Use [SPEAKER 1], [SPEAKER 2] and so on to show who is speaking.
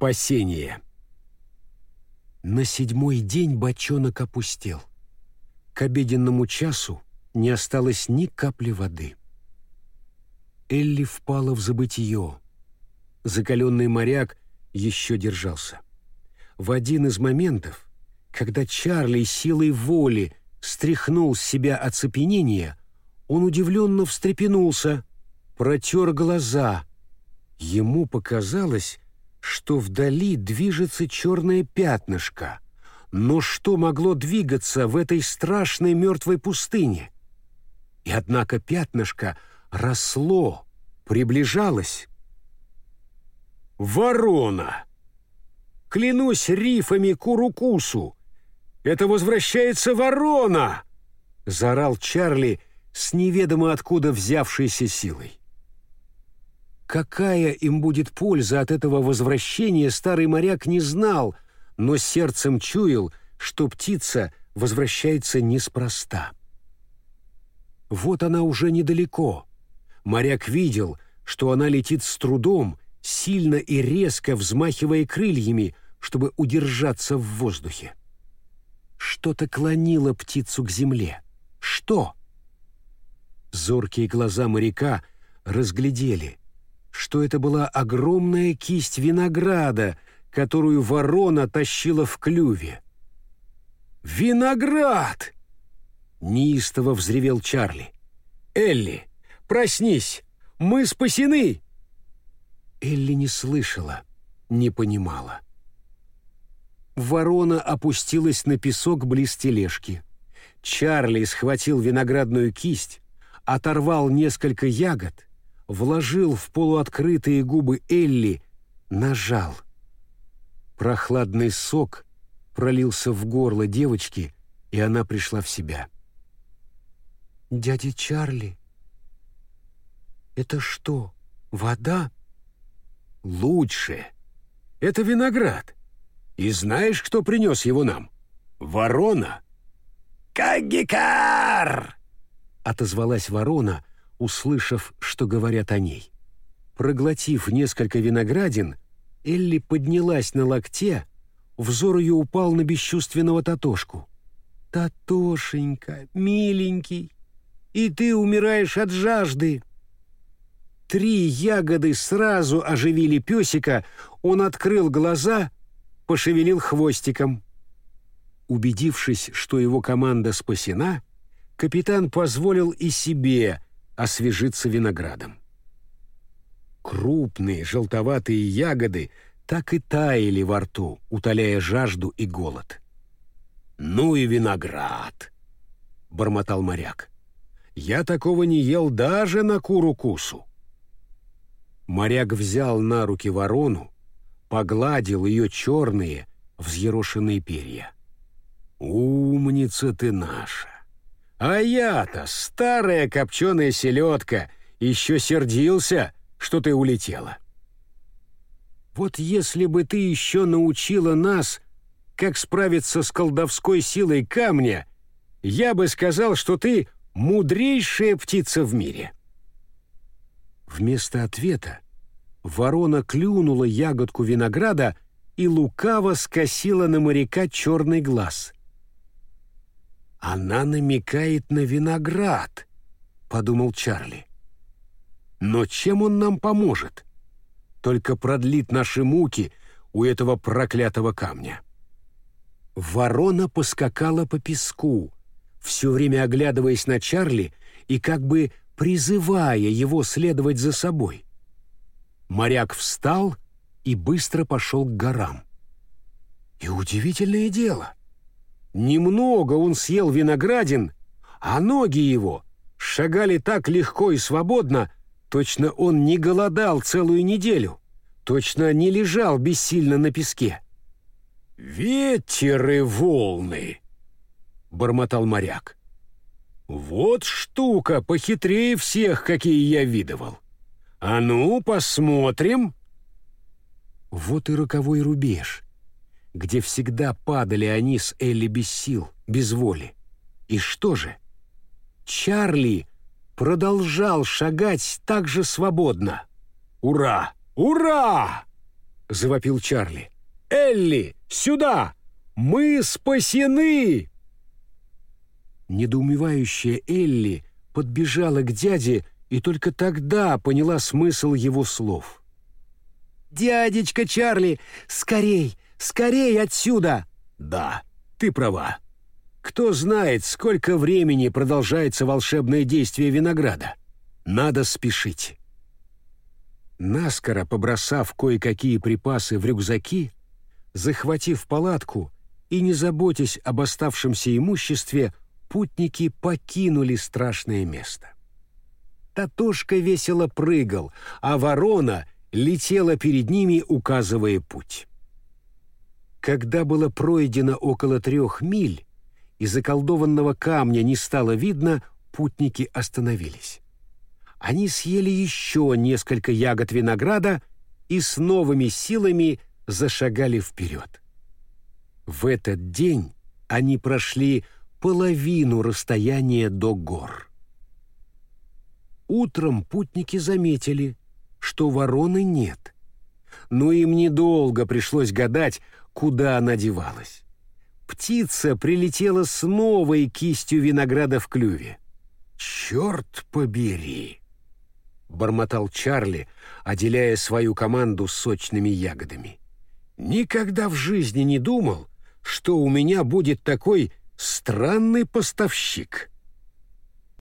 [SPEAKER 1] спасение. На седьмой день бочонок опустел. К обеденному часу не осталось ни капли воды. Элли впала в забытье. Закаленный моряк еще держался. В один из моментов, когда Чарли силой воли стряхнул с себя оцепенение, он удивленно встрепенулся, протер глаза. Ему показалось, что вдали движется черное пятнышко. Но что могло двигаться в этой страшной мертвой пустыне? И однако пятнышко росло, приближалось. «Ворона!» Клянусь рифами Курукусу! Это возвращается ворона!» — заорал Чарли с неведомо откуда взявшейся силой. Какая им будет польза от этого возвращения, старый моряк не знал, но сердцем чуял, что птица возвращается неспроста. Вот она уже недалеко. Моряк видел, что она летит с трудом, сильно и резко взмахивая крыльями, чтобы удержаться в воздухе. Что-то клонило птицу к земле. Что? Зоркие глаза моряка разглядели, что это была огромная кисть винограда, которую ворона тащила в клюве. «Виноград!» — неистово взревел Чарли. «Элли, проснись! Мы спасены!» Элли не слышала, не понимала. Ворона опустилась на песок близ тележки. Чарли схватил виноградную кисть, оторвал несколько ягод, вложил в полуоткрытые губы Элли, нажал. Прохладный сок пролился в горло девочки, и она пришла в себя. «Дядя Чарли, это что, вода?» «Лучше. Это виноград. И знаешь, кто принес его нам? Ворона!» «Кагикар!» — отозвалась ворона, услышав, что говорят о ней. Проглотив несколько виноградин, Элли поднялась на локте, взор ее упал на бесчувственного Татошку. «Татошенька, миленький, и ты умираешь от жажды!» Три ягоды сразу оживили песика, он открыл глаза — пошевелил хвостиком. Убедившись, что его команда спасена, капитан позволил и себе освежиться виноградом. Крупные желтоватые ягоды так и таяли во рту, утоляя жажду и голод. «Ну и виноград!» — бормотал моряк. «Я такого не ел даже на куру-кусу!» Моряк взял на руки ворону, погладил ее черные, взъерошенные перья. «Умница ты наша! А я-то, старая копченая селедка, еще сердился, что ты улетела. Вот если бы ты еще научила нас, как справиться с колдовской силой камня, я бы сказал, что ты мудрейшая птица в мире». Вместо ответа ворона клюнула ягодку винограда и лукаво скосила на моряка черный глаз. «Она намекает на виноград», — подумал Чарли. «Но чем он нам поможет? Только продлит наши муки у этого проклятого камня». Ворона поскакала по песку, все время оглядываясь на Чарли и как бы призывая его следовать за собой. Моряк встал и быстро пошел к горам. И удивительное дело. Немного он съел виноградин, а ноги его шагали так легко и свободно, точно он не голодал целую неделю, точно не лежал бессильно на песке. «Ветер и волны!» — бормотал моряк. «Вот штука похитрее всех, какие я видывал. «А ну, посмотрим!» Вот и роковой рубеж, где всегда падали они с Элли без сил, без воли. И что же? Чарли продолжал шагать так же свободно. «Ура! Ура!» — завопил Чарли. «Элли, сюда! Мы спасены!» Недоумевающая Элли подбежала к дяде и только тогда поняла смысл его слов. «Дядечка Чарли, скорей, скорей отсюда!» «Да, ты права. Кто знает, сколько времени продолжается волшебное действие винограда. Надо спешить». Наскоро побросав кое-какие припасы в рюкзаки, захватив палатку и не заботясь об оставшемся имуществе, путники покинули страшное место. Татошка весело прыгал, а ворона летела перед ними, указывая путь. Когда было пройдено около трех миль, и заколдованного камня не стало видно, путники остановились. Они съели еще несколько ягод винограда и с новыми силами зашагали вперед. В этот день они прошли половину расстояния до гор. Утром путники заметили, что вороны нет. Но им недолго пришлось гадать, куда она девалась. Птица прилетела с новой кистью винограда в клюве. «Черт побери!» — бормотал Чарли, отделяя свою команду сочными ягодами. «Никогда в жизни не думал, что у меня будет такой странный поставщик».